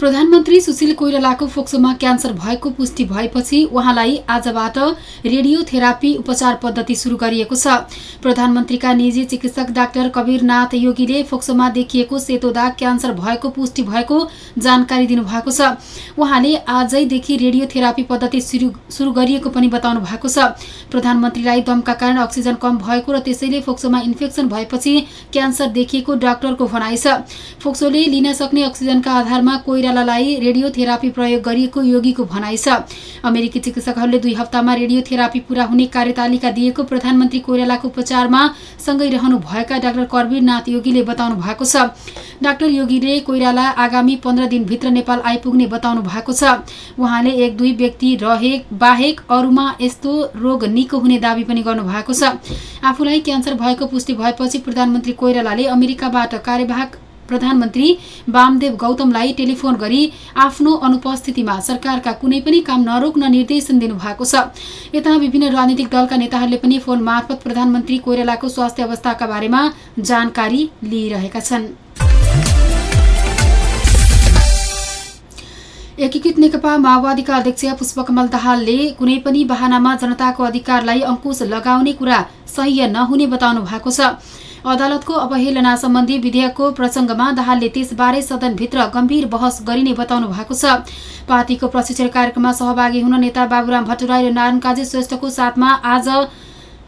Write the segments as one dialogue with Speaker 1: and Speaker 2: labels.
Speaker 1: प्रधानमन्त्री सुशील कोइरालाको फोक्सोमा क्यान्सर भएको पुष्टि भएपछि उहाँलाई आजबाट रेडियोथेरापी उपचार पद्धति शुरू गरिएको छ। प्रधानमन्त्रीका निजी चिकित्सक डाक्टर कवीरनाथ योगीले फोक्सोमा देखिएको सेतो दाग क्यान्सर भएको पुष्टि भएको जानकारी दिनुभएको छ। उहाँले आजैदेखि रेडियोथेरापी पद्धति शुरू गरिएको पनि बताउनु भएको छ। प्रधानमन्त्रीलाई दमका कारण अक्सिजन कम भएको र त्यसैले फोक्सोमा इन्फेक्सन भएपछि क्यान्सर देखिएको डाक्टरको भनाइ छ। फोक्सोले लिन सक्ने अक्सिजनका आधारमा कोइरा कोइरालालाई रेडियोथेरापी प्रयोग गरिएको योगीको भनाइ छ। अमेरिकी चिकित्सकहरूले दुई हप्तामा रेडियोथेरापी पूरा हुने कार्यतालिका दिएको प्रधानमन्त्री कोइरालाको उपचारमा सँगै रहनु भएका डाक्टर करवीरनाथ योगीले बताउनु भएको छ। डाक्टर योगीले कोइराला आगामी पन्ध्र दिनभित्र नेपाल आइपुग्ने बताउनु भएको छ। उहाँले एक दुई व्यक्ति रहे बाहेक अरूमा यस्तो रोग निको हुने दावी पनि गर्नुभएको छ। आफूलाई क्यान्सर भएको पुष्टि भएपछि प्रधानमन्त्री कोइरालाले अमेरिकाबाट कार्यवाहक प्रधानमन्त्री वामदेव गौतमलाई टेलिफोन गरी आफ्नो अनुपस्थितिमा सरकारका कुनै पनि काम नरोक्न निर्देशन दिनुभएको छ। यता विभिन्न राजनीतिक दलका नेताहरूले पनि फोन मार्फत प्रधानमन्त्री कोइरालाको स्वास्थ्य अवस्थाका बारेमा जानकारी लिइरहेका छन्। एकीकृत नेकपा माओवादीका अध्यक्ष पुष्पकमल दाहालले कुनै पनि वाहनामा जनताको अधिकारलाई अङ्कुश लगाउने कुरा सह्य नहुने बताउनु भएको छ। अदालतको अवहेलना सम्बन्धी विधेयकको प्रसङ्गमा दाहालले त्यसबारे सदनभित्र गम्भीर बहस गरिने बताउनु भएको छ। पार्टीको प्रशिक्षण कार्यक्रममा सहभागी हुन नेता बाबुराम भट्टराई र नारायण काजी श्रेष्ठको साथमा आज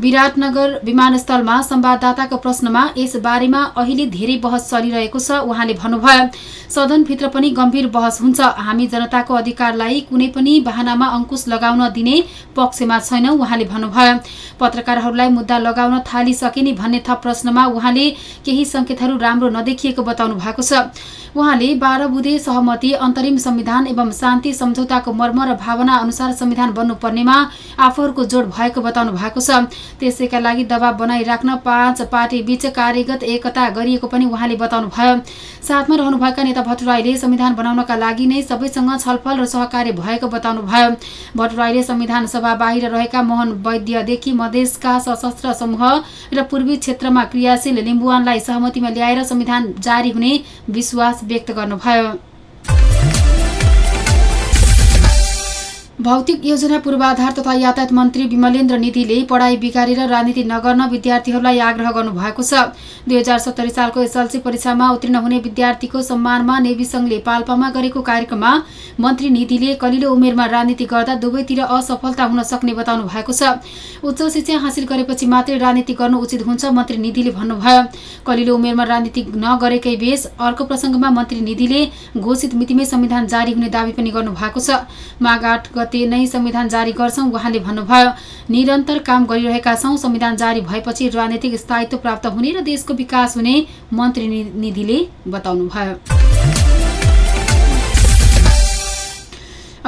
Speaker 1: विराटनगर विमानस्थलमा संवाददाताको प्रश्नमा यस बारेमा अहिले धेरै बहस चलिरहेको छ। उहाँले भन्नुभयो सदनभित्र पनि गम्भीर बहस हुन्छ। हामी जनताको अधिकारलाई कुनै पनि वाहनामा अङ्कुश लगाउन दिने पक्षमा छैनौँ उहाँले भन्नुभयो। पत्रकारहरूलाई मुद्दा लगाउन थालिसके भन्ने थप प्रश्नमा उहाँले केही संकेतहरू राम्रो नदेखिएको बताउनु भएको छ। उहाँले बाह्र बुधे सहमति अन्तरिम संविधान एवं शान्ति सम्झौताको मर्म र भावना अनुसार संविधान बन्नुपर्नेमा आफूहरूको जोड भएको बताउनु भएको छ। त्यसैका लागि दबाव बनाइराख्न पाँच पार्टी बीच कार्यगत एकता गरिएको पनि उहाँले बताउनुभयो। साथमा रहनुभएका नेता भट्टराईले संविधान बनाउनका लागि नै सबैसँग छलफल र सहकार्य भएको बताउनुभयो। भट्टराईले संविधान सभा बाहिर रहेका मोहन वैद्यदेखि मधेसका सशस्त्र समूह र पूर्वी क्षेत्रमा क्रियाशील लिम्बुवानलाई सहमतिमा ल्याएर संविधान जारी हुने विश्वास व्यक्त गर्नुभयो। भौतिक योजना पूर्वाधार तथा यातायात मन्त्री विमलेन्द्र निधिले पढाइ बिगारेर राजनीति नगर्न विद्यार्थीहरूलाई आग्रह गर्नुभएको छ। दुई हजार सत्तरी सालको एसएलसी परीक्षामा उत्तीर्ण हुने विद्यार्थीको सम्मानमा नेवी संघले पाल्पामा गरेको कार्यक्रममा मन्त्री निधिले कलिलो उमेरमा राजनीति गर्दा दुवैतिर असफलता हुन सक्ने बताउनु भएको छ। उच्च शिक्षा हासिल गरेपछि मात्रै राजनीति गर्नु उचित हुन्छ मन्त्री निधिले भन्नुभयो। कलिलो उमेरमा राजनीति नगरेकै बेस अर्को प्रसङ्गमा मन्त्री निधिले घोषित मितिमै संविधान जारी हुने दावी पनि गर्नुभएको छ। माघ गते नै संविधान जारी गर्छौं। उहाँले भन्नुभयो निरन्तर काम गरिरहेका छौं। संविधान जारी भएपछि राजनैतिक स्थायित्व प्राप्त हुने र देशको विकास हुने मन्त्री निधिले बताउनुभयो।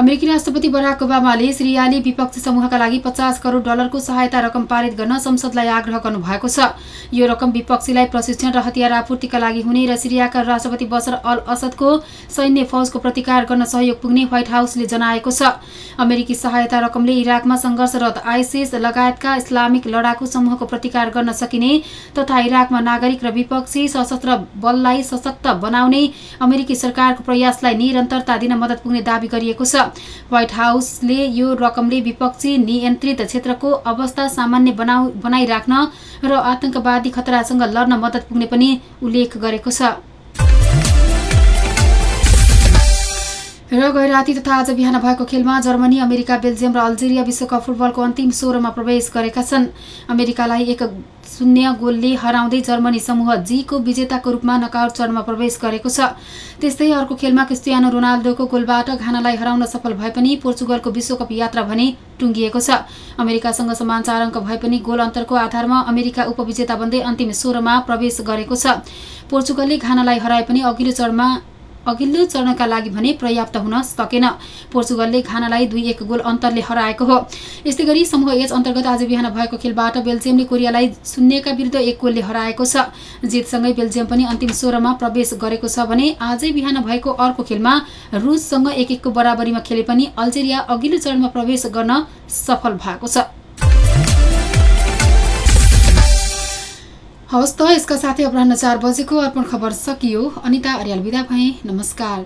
Speaker 1: अमेरिकी राष्ट्रपति बराक ओबामाले सिरियाली विपक्षी समूहका लागि पचास करोड डलरको सहायता रकम पारित गर्न संसदलाई आग्रह गर्नुभएको छ। यो रकम विपक्षीलाई प्रशिक्षण र हतियार आपूर्तिका लागि हुने र सिरियाका राष्ट्रपति बसर अल असदको सैन्य फौजको प्रतिकार गर्न सहयोग पुग्ने व्हाइट हाउसले जनाएको छ। अमेरिकी सहायता रकमले इराकमा सङ्घर्षरत आइसिस लगायतका इस्लामिक लडाकु समूहको प्रतिकार गर्न सकिने तथा इराकमा नागरिक र विपक्षी सशस्त्र बललाई सशक्त बनाउने अमेरिकी सरकारको प्रयासलाई निरन्तरता दिन मद्दत पुग्ने दावी गरिएको छ। व्हाइट हाउसले यो रकमले विपक्षी नियन्त्रित क्षेत्रको अवस्था सामान्य बनाइराख्न र आतंकवादी खतरासँग लड्न मद्दत पुग्ने पनि उल्लेख गरेको छ। र गैराती तथा आज बिहान भएको खेलमा जर्मनी अमेरिका बेल्जियम र अल्जेरिया विश्वकप फुटबलको अन्तिम सोह्रमा प्रवेश गरेका छन्। अमेरिकालाई एक शून्य गोलले हराउँदै जर्मनी समूह जीको विजेताको रूपमा नकआउट चरणमा प्रवेश गरेको छ। त्यस्तै अर्को खेलमा क्रिस्टियानो रोनाल्डोको गोलबाट घानालाई हराउन सफल भए पनि पोर्चुगलको विश्वकप यात्रा भने टुङ्गिएको छ। अमेरिकासँग समान चार अङ्क भए पनि गोल अन्तरको आधारमा अमेरिका उपविजेता बन्दै अन्तिम सोह्रमा प्रवेश गरेको छ। पोर्चुगलले घानालाई हराए पनि अघिल्लो चरणमा अघिल्लो चरणका लागि भने पर्याप्त हुन सकेन। पोर्चुगलले घानालाई दुई एक गोल अन्तरले हराएको हो। यस्तै गरी समूह एच अन्तर्गत आज बिहान भएको खेलबाट बेल्जियमले कोरियालाई शून्यका विरुद्ध एक गोलले हराएको छ। जितसँगै बेल्जियम पनि अन्तिम सोह्रमा प्रवेश गरेको छ भने आजै बिहान भएको अर्को खेलमा रुससँग एक एकको बराबरीमा खेले पनि अल्जेरिया अघिल्लो चरणमा प्रवेश गर्न सफल भएको छ। हवस् त यसका साथै अपराह चार बजेको अर्पण खबर सकियो। अनिता अर्याल विदा भए नमस्कार।